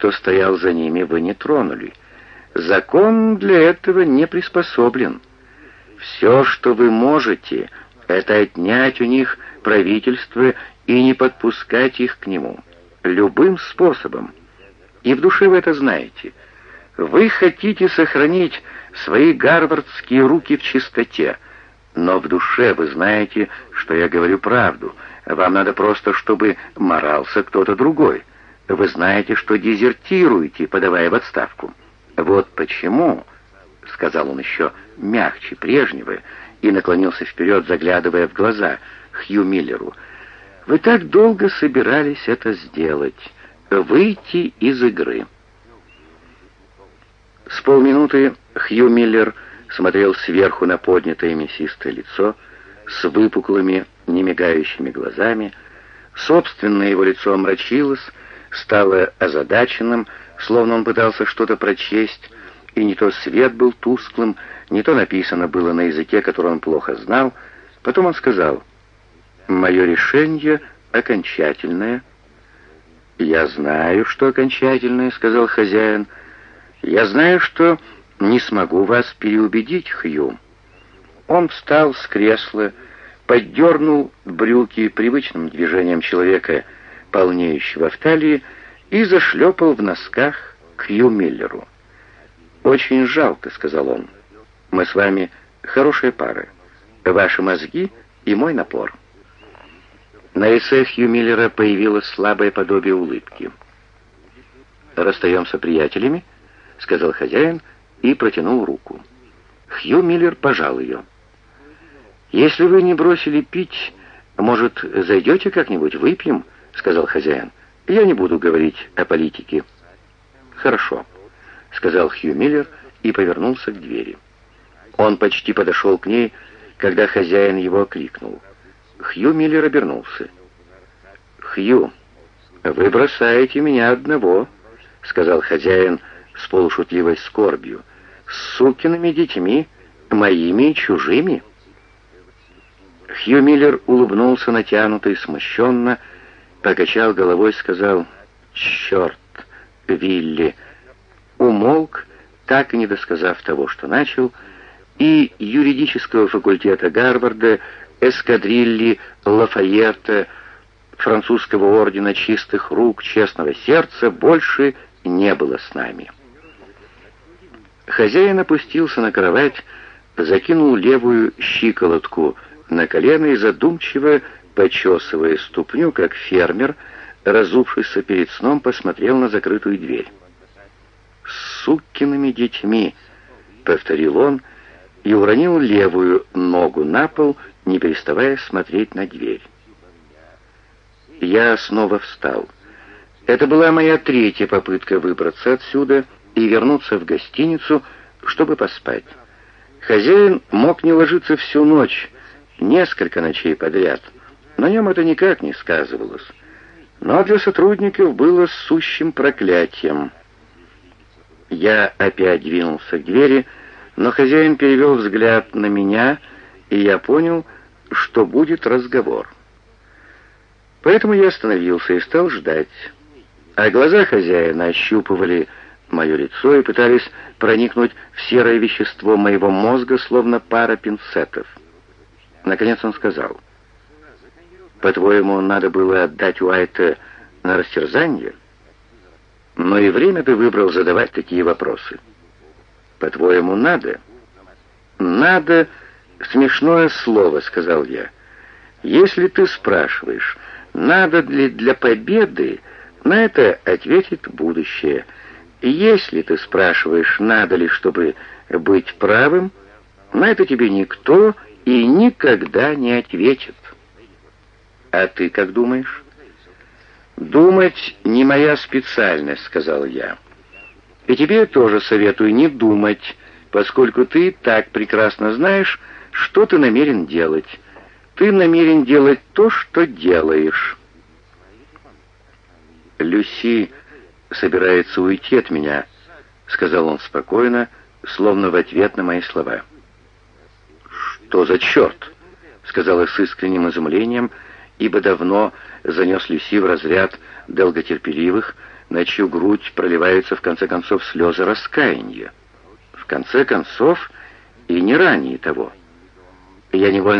кто стоял за ними, вы не тронули. Закон для этого не приспособлен. Все, что вы можете, это отнять у них правительство и не подпускать их к нему. Любым способом. И в душе вы это знаете. Вы хотите сохранить свои гарвардские руки в чистоте, но в душе вы знаете, что я говорю правду. Вам надо просто, чтобы морался кто-то другой. Вы знаете, что дезертируете, подавая в отставку. Вот почему, — сказал он еще мягче прежнего и наклонился вперед, заглядывая в глаза Хью Миллеру, — вы так долго собирались это сделать, выйти из игры. С полминуты Хью Миллер смотрел сверху на поднятое мясистое лицо с выпуклыми, немигающими глазами. Собственное его лицо омрачилось, стало озадаченным, словно он пытался что-то прочесть, и не то свет был тусклым, не то написано было на языке, который он плохо знал. Потом он сказал, «Мое решение окончательное». «Я знаю, что окончательное», — сказал хозяин. «Я знаю, что не смогу вас переубедить, Хью». Он встал с кресла, поддернул брюки привычным движением человека — полнеющего в талии, и зашлепал в носках к Хью Миллеру. «Очень жалко», — сказал он. «Мы с вами хорошая пара. Ваши мозги и мой напор». На лице Хью Миллера появилось слабое подобие улыбки. «Расстаемся приятелями?» — сказал хозяин и протянул руку. Хью Миллер пожал ее. «Если вы не бросили пить, может, зайдете как-нибудь, выпьем?» — сказал хозяин. «Я не буду говорить о политике». «Хорошо», — сказал Хью Миллер и повернулся к двери. Он почти подошел к ней, когда хозяин его окликнул. Хью Миллер обернулся. «Хью, вы бросаете меня одного», — сказал хозяин с полушутливой скорбью, «с сукиными детьми, моими и чужими». Хью Миллер улыбнулся натянуто смущенно, — покачал головой, сказал «Черт, Вилли!» Умолк, так и не досказав того, что начал, и юридического факультета Гарварда, эскадрильи Лафайета, французского ордена чистых рук, честного сердца больше не было с нами. Хозяин опустился на кровать, закинул левую щиколотку на колено и задумчиво почесывая ступню, как фермер, разувшийся перед сном, посмотрел на закрытую дверь. «Сукиными детьми!» — повторил он и уронил левую ногу на пол, не переставая смотреть на дверь. Я снова встал. Это была моя третья попытка выбраться отсюда и вернуться в гостиницу, чтобы поспать. Хозяин мог не ложиться всю ночь, несколько ночей подряд — на нем это никак не сказывалось. Но для сотрудников было сущим проклятием. Я опять двинулся к двери, но хозяин перевел взгляд на меня, и я понял, что будет разговор. Поэтому я остановился и стал ждать. А глаза хозяина ощупывали мое лицо и пытались проникнуть в серое вещество моего мозга, словно пара пинцетов. Наконец он сказал — по-твоему, надо было отдать Уайта на растерзание? Но и время ты выбрал задавать такие вопросы. По-твоему, надо? Надо — смешное слово, — сказал я. Если ты спрашиваешь, надо ли для победы, на это ответит будущее. Если ты спрашиваешь, надо ли, чтобы быть правым, на это тебе никто и никогда не ответит. А ты как думаешь? Думать не моя специальность, сказал я. И тебе тоже советую не думать, поскольку ты так прекрасно знаешь, что ты намерен делать. Ты намерен делать то, что делаешь. Люси собирается уйти от меня, сказал он спокойно, словно в ответ на мои слова. Что за черт? сказала с искренним изумлением, ибо давно занес Люси в разряд долготерпеливых, на чью грудь проливаются в конце концов слезы раскаяния. В конце концов, и не ранее того. Я невольно